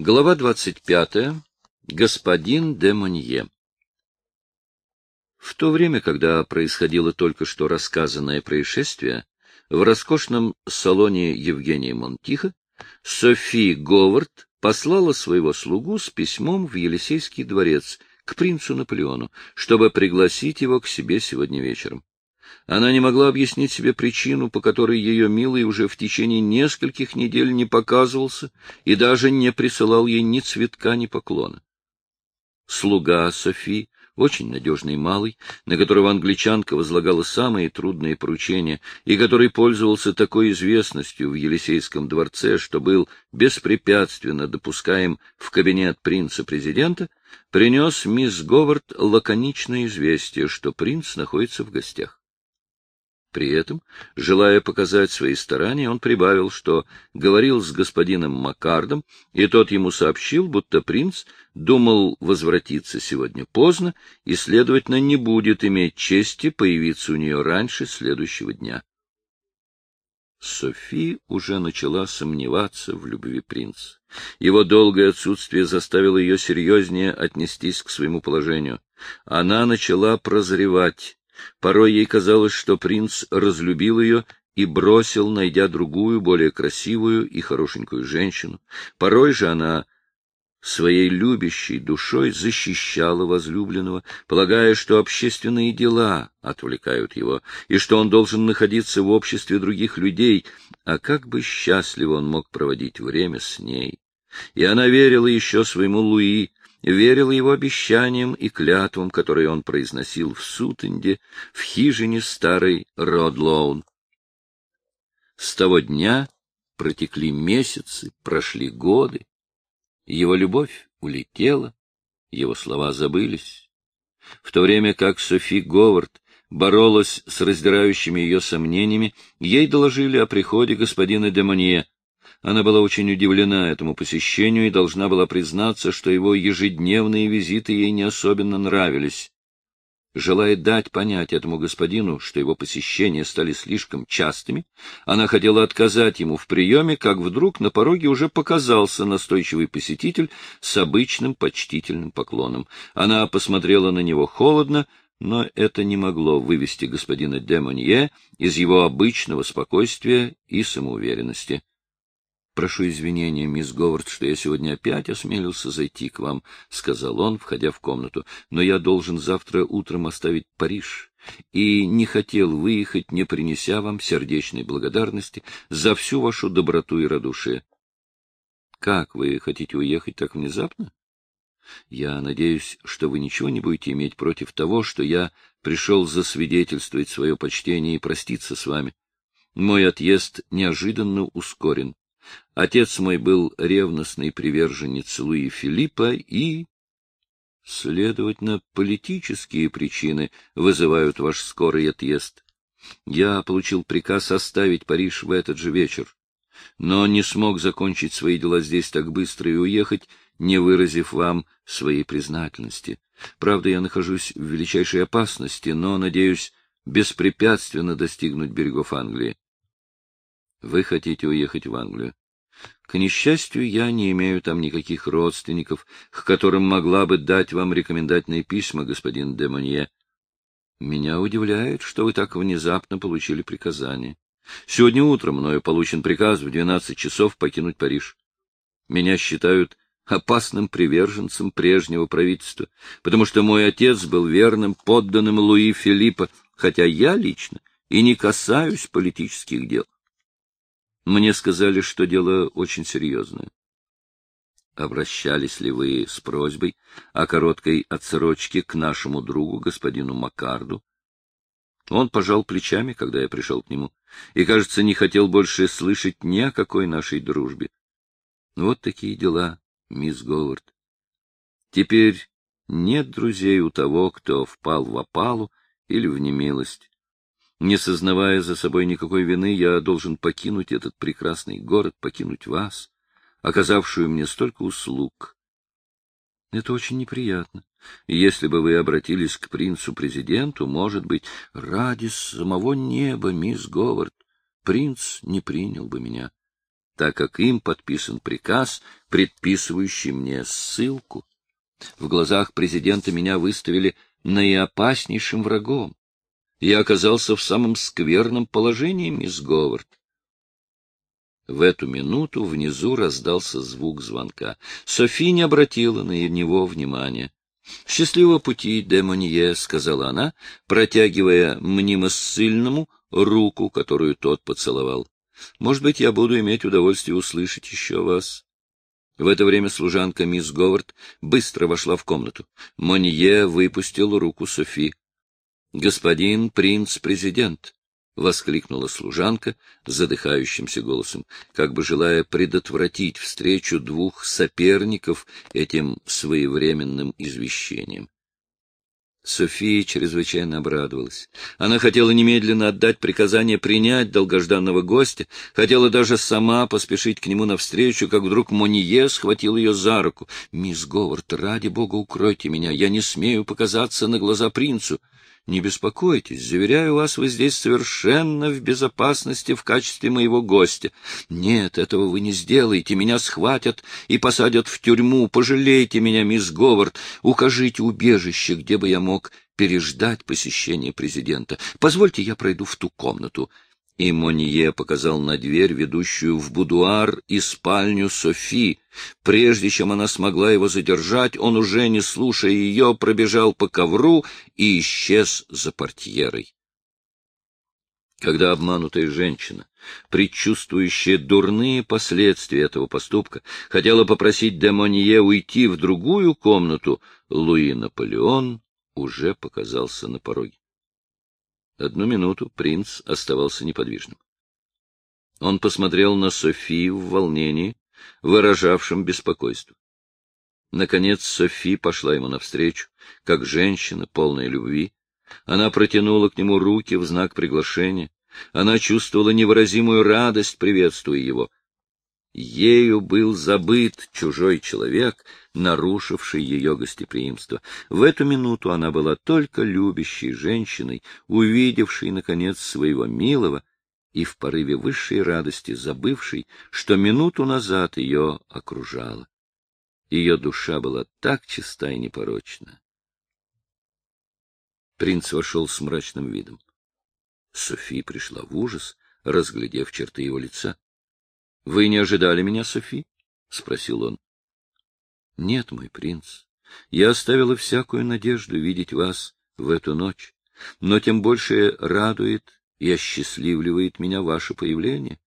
Глава 25. Господин де Монье. В то время, когда происходило только что рассказанное происшествие, в роскошном салоне Евгения Монтиха Софи Говард послала своего слугу с письмом в Елисейский дворец к принцу Наполеону, чтобы пригласить его к себе сегодня вечером. Она не могла объяснить себе причину, по которой ее милый уже в течение нескольких недель не показывался и даже не присылал ей ни цветка, ни поклона. Слуга Софи, очень надежный малый, на которого англичанка возлагала самые трудные поручения и который пользовался такой известностью в Елисейском дворце, что был беспрепятственно допускаем в кабинет принца-президента, принес мисс Говард лаконичное известие, что принц находится в гостях. При этом, желая показать свои старания, он прибавил, что говорил с господином Маккардом, и тот ему сообщил, будто принц думал возвратиться сегодня поздно и, следовательно, не будет иметь чести появиться у нее раньше следующего дня. Софи уже начала сомневаться в любви принца. Его долгое отсутствие заставило ее серьезнее отнестись к своему положению. Она начала прозревать, Порой ей казалось, что принц разлюбил ее и бросил, найдя другую, более красивую и хорошенькую женщину. Порой же она своей любящей душой защищала возлюбленного, полагая, что общественные дела отвлекают его, и что он должен находиться в обществе других людей, а как бы счастливо он мог проводить время с ней. И она верила еще своему Луи, верил его обещаниям и клятвам, которые он произносил в Сутенде, в хижине старой Родлоун. С того дня протекли месяцы, прошли годы. Его любовь улетела, его слова забылись. В то время как Софи Говард боролась с раздирающими ее сомнениями, ей доложили о приходе господина Демонье, она была очень удивлена этому посещению и должна была признаться, что его ежедневные визиты ей не особенно нравились. Желая дать понять этому господину, что его посещения стали слишком частыми, она хотела отказать ему в приеме, как вдруг на пороге уже показался настойчивый посетитель с обычным почтительным поклоном. Она посмотрела на него холодно, но это не могло вывести господина Демонье из его обычного спокойствия и самоуверенности. Прошу извинения, мисс Говард, что я сегодня опять осмелился зайти к вам, — сказал он, входя в комнату, — но я должен завтра утром оставить Париж и не хотел выехать, не принеся вам сердечной благодарности за всю вашу доброту и радушие. — Как вы хотите уехать так внезапно? Я надеюсь, что вы ничего не будете иметь против того, что я пришел засвидетельствовать свое почтение и проститься с вами. Мой отъезд неожиданно ускорен. Отец мой был ревностный приверженец Луи Филиппа и... Следовательно, политические причины вызывают ваш скорый отъезд. Я получил приказ оставить Париж в этот же вечер, но не смог закончить свои дела здесь так быстро и уехать, не выразив вам своей признательности. Правда, я нахожусь в величайшей опасности, но, надеюсь, беспрепятственно достигнуть берегов Англии. Вы хотите уехать в Англию. К несчастью, я не имею там никаких родственников, к которым могла бы дать вам рекомендательные письма, господин Демонье. Меня удивляет, что вы так внезапно получили приказание. Сегодня утром мною получен приказ в двенадцать часов покинуть Париж. Меня считают опасным приверженцем прежнего правительства, потому что мой отец был верным подданным Луи Филиппа, хотя я лично и не касаюсь политических дел. Мне сказали, что дело очень серьезное. Обращались ли вы с просьбой о короткой отсрочке к нашему другу, господину Макарду? Он пожал плечами, когда я пришел к нему, и, кажется, не хотел больше слышать ни о какой нашей дружбе. Вот такие дела, мисс Говард. Теперь нет друзей у того, кто впал в опалу или в немилость. Не сознавая за собой никакой вины, я должен покинуть этот прекрасный город, покинуть вас, оказавшую мне столько услуг. Это очень неприятно. Если бы вы обратились к принцу-президенту, может быть, ради самого неба, мисс Говард, принц не принял бы меня. так как им подписан приказ, предписывающий мне ссылку. В глазах президента меня выставили наиопаснейшим врагом. Я оказался в самом скверном положении, мисс Говард. В эту минуту внизу раздался звук звонка. Софи не обратила на него внимания. — Счастливого пути, де Монье, — сказала она, протягивая мнимо ссыльному руку, которую тот поцеловал. — Может быть, я буду иметь удовольствие услышать еще вас. В это время служанка мисс Говард быстро вошла в комнату. Монье выпустил руку Софи. — Господин принц-президент! — воскликнула служанка задыхающимся голосом, как бы желая предотвратить встречу двух соперников этим своевременным извещением. София чрезвычайно обрадовалась. Она хотела немедленно отдать приказание принять долгожданного гостя, хотела даже сама поспешить к нему навстречу, как вдруг Монье схватил ее за руку. — Мисс Говард, ради бога, укройте меня, я не смею показаться на глаза принцу. Не беспокойтесь, заверяю вас, вы здесь совершенно в безопасности в качестве моего гостя. Нет, этого вы не сделаете, меня схватят и посадят в тюрьму. Пожалейте меня, мисс Говард, укажите убежище, где бы я мог переждать посещение президента. Позвольте, я пройду в ту комнату и Монье показал на дверь, ведущую в будуар и спальню Софи. Прежде чем она смогла его задержать, он уже, не слушая ее, пробежал по ковру и исчез за портьерой. Когда обманутая женщина, предчувствующая дурные последствия этого поступка, хотела попросить де уйти в другую комнату, Луи Наполеон уже показался на пороге. Одну минуту принц оставался неподвижным. Он посмотрел на Софию в волнении, выражавшем беспокойство. Наконец Софи пошла ему навстречу, как женщина, полная любви. Она протянула к нему руки в знак приглашения. Она чувствовала невыразимую радость, приветствуя его. Ею был забыт чужой человек, нарушивший ее гостеприимство. В эту минуту она была только любящей женщиной, увидевшей, наконец, своего милого и в порыве высшей радости забывшей, что минуту назад ее окружала. Ее душа была так чиста и непорочна. Принц вошел с мрачным видом. Софи пришла в ужас, разглядев черты его лица. — Вы не ожидали меня, Софи? — спросил он. — Нет, мой принц, я оставила всякую надежду видеть вас в эту ночь, но тем больше радует и осчастливливает меня ваше появление.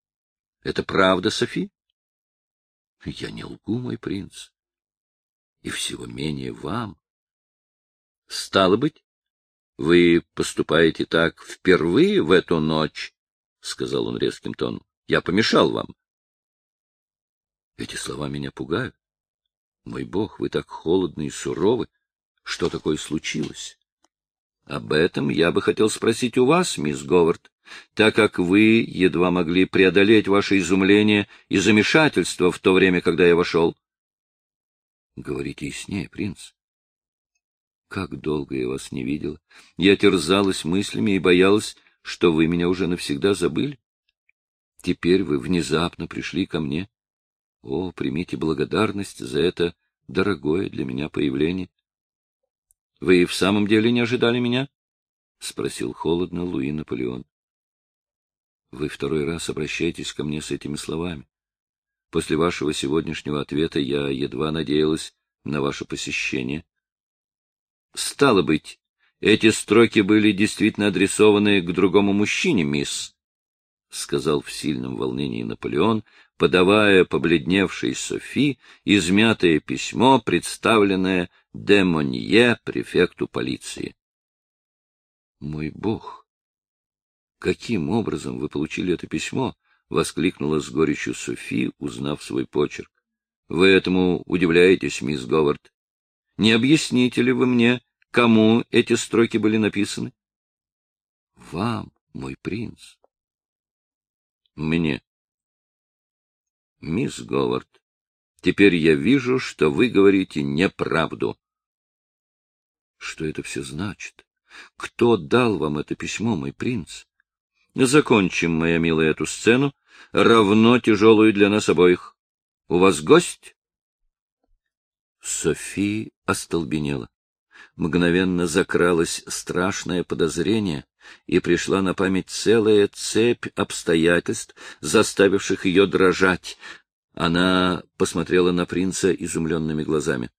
— Это правда, Софи? — Я не лгу, мой принц, и всего менее вам. — Стало быть, вы поступаете так впервые в эту ночь, — сказал он резким тоном. Я помешал вам. Эти слова меня пугают. Мой бог, вы так холодны и суровы. Что такое случилось? Об этом я бы хотел спросить у вас, мисс Говард, так как вы едва могли преодолеть ваше изумление и замешательство в то время, когда я вошел. Говорите яснее, принц. Как долго я вас не видела. Я терзалась мыслями и боялась, что вы меня уже навсегда забыли. Теперь вы внезапно пришли ко мне. О, примите благодарность за это дорогое для меня появление. — Вы в самом деле не ожидали меня? — спросил холодно Луи Наполеон. — Вы второй раз обращаетесь ко мне с этими словами. После вашего сегодняшнего ответа я едва надеялась на ваше посещение. — Стало быть, эти строки были действительно адресованы к другому мужчине, мисс, — сказал в сильном волнении Наполеон, подавая побледневшей Софи измятое письмо, представленное де Монье, префекту полиции. — Мой бог! Каким образом вы получили это письмо? — воскликнула с горечью Софи, узнав свой почерк. — Вы этому удивляетесь, мисс Говард. Не объясните ли вы мне, кому эти строки были написаны? — Вам, мой принц. Мне. Мисс Говард, теперь я вижу, что вы говорите неправду. Что это все значит? Кто дал вам это письмо, мой принц? Закончим, моя милая, эту сцену, равно тяжелую для нас обоих. У вас гость? Софи остолбенела. Мгновенно закралось страшное подозрение, и пришла на память целая цепь обстоятельств, заставивших ее дрожать. Она посмотрела на принца изумленными глазами.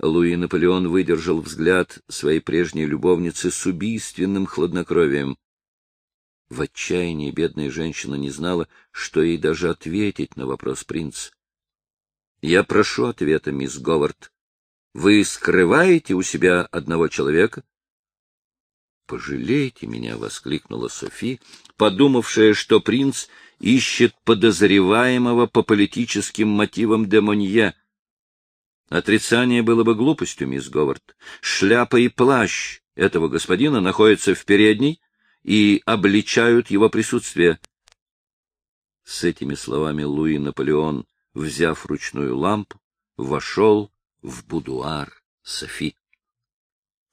Луи Наполеон выдержал взгляд своей прежней любовницы с убийственным хладнокровием. В отчаянии бедная женщина не знала, что ей даже ответить на вопрос принца. — Я прошу ответа, мисс Говард. Вы скрываете у себя одного человека? — Пожалейте меня, — воскликнула Софи, подумавшая, что принц ищет подозреваемого по политическим мотивам де Отрицание было бы глупостью, мисс Говард. Шляпа и плащ этого господина находятся в передней и обличают его присутствие. С этими словами Луи Наполеон, взяв ручную лампу, вошел в будуар Софи.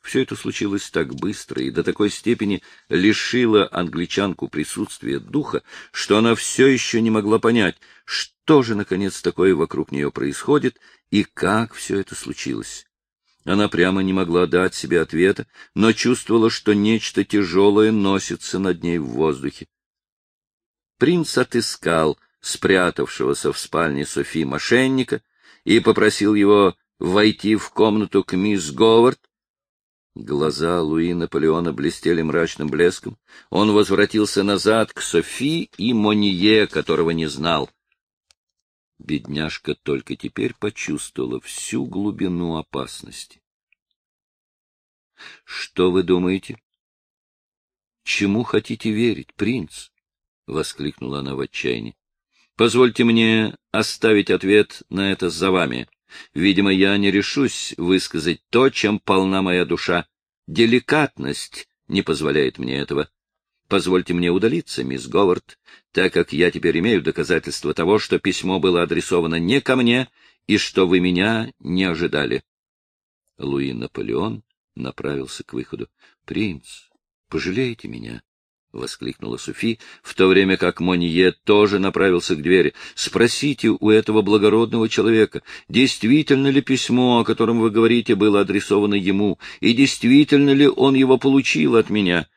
Все это случилось так быстро и до такой степени лишило англичанку присутствия духа, что она все еще не могла понять, что же, наконец, такое вокруг нее происходит и как все это случилось. Она прямо не могла дать себе ответа, но чувствовала, что нечто тяжелое носится над ней в воздухе. Принц отыскал спрятавшегося в спальне Софи мошенника и попросил его войти в комнату к мисс Говард, Глаза Луи Наполеона блестели мрачным блеском. Он возвратился назад к Софи и Моние, которого не знал. Бедняжка только теперь почувствовала всю глубину опасности. — Что вы думаете? — Чему хотите верить, принц? — воскликнула она в отчаянии. — Позвольте мне оставить ответ на это за вами. Видимо, я не решусь высказать то, чем полна моя душа. Деликатность не позволяет мне этого. Позвольте мне удалиться, мисс Говард, так как я теперь имею доказательства того, что письмо было адресовано не ко мне и что вы меня не ожидали. Луи Наполеон направился к выходу. — Принц, пожалейте меня. — воскликнула Софи, в то время как Монье тоже направился к двери. — Спросите у этого благородного человека, действительно ли письмо, о котором вы говорите, было адресовано ему, и действительно ли он его получил от меня?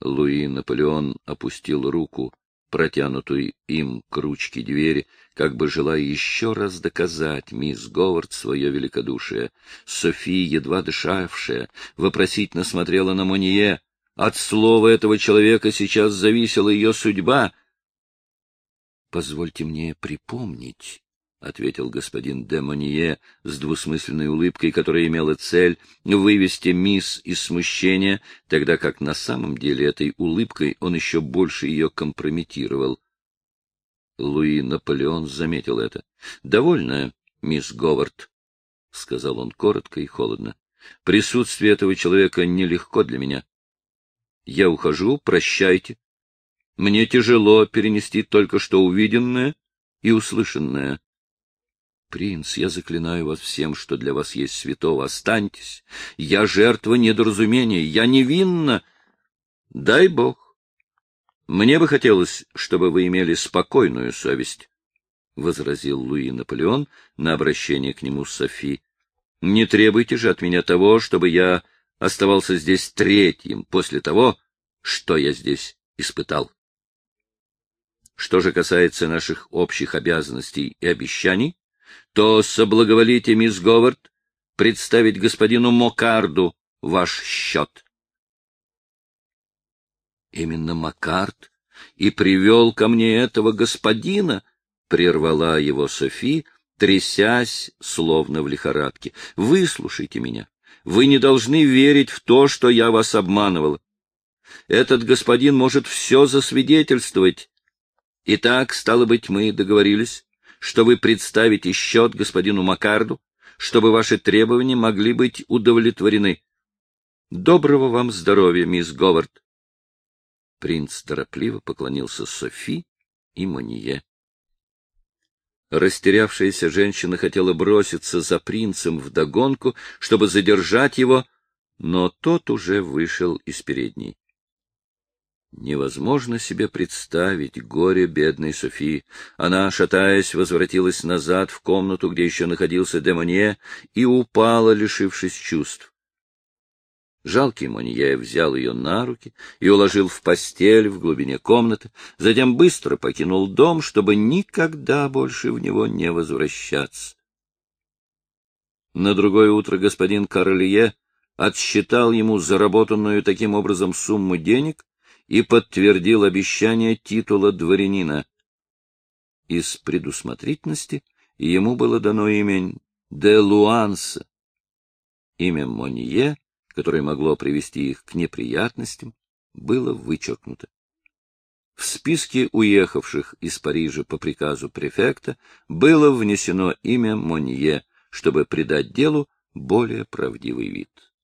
Луи Наполеон опустил руку, протянутую им к ручке двери, как бы желая еще раз доказать мисс Говард свое великодушие. Софи, едва дышавшая, вопросительно смотрела на Монье, от слова этого человека сейчас зависела ее судьба. — Позвольте мне припомнить, — ответил господин де Монье с двусмысленной улыбкой, которая имела цель вывести мисс из смущения, тогда как на самом деле этой улыбкой он еще больше ее компрометировал. Луи Наполеон заметил это. — Довольно, мисс Говард, — сказал он коротко и холодно. — Присутствие этого человека нелегко для меня. Я ухожу, прощайте. Мне тяжело перенести только что увиденное и услышанное. Принц, я заклинаю вас всем, что для вас есть святого. Останьтесь. Я жертва недоразумения. Я невинна. Дай Бог. Мне бы хотелось, чтобы вы имели спокойную совесть, — возразил Луи Наполеон на обращение к нему Софи. — Не требуйте же от меня того, чтобы я оставался здесь третьим после того, что я здесь испытал. Что же касается наших общих обязанностей и обещаний, то соблаговолите, мисс Говард, представить господину Мокарду ваш счет. Именно Макард и привел ко мне этого господина, — прервала его Софи, трясясь, словно в лихорадке. — Выслушайте меня. Вы не должны верить в то, что я вас обманывала. Этот господин может все засвидетельствовать. Итак, стало быть, мы договорились, что вы представите счет господину Макарду, чтобы ваши требования могли быть удовлетворены. Доброго вам здоровья, мисс Говард. Принц торопливо поклонился Софи и Монье. Растерявшаяся женщина хотела броситься за принцем вдогонку, чтобы задержать его, но тот уже вышел из передней. Невозможно себе представить горе бедной Софии. Она, шатаясь, возвратилась назад в комнату, где еще находился Демонье, и упала, лишившись чувств. Жалкий Монье взял ее на руки и уложил в постель в глубине комнаты, затем быстро покинул дом, чтобы никогда больше в него не возвращаться. На другое утро господин Королье отсчитал ему заработанную таким образом сумму денег, и подтвердил обещание титула дворянина. Из предусмотрительности ему было дано имя де Луанса. Имя Монье, которое могло привести их к неприятностям, было вычеркнуто. В списке уехавших из Парижа по приказу префекта было внесено имя Монье, чтобы придать делу более правдивый вид.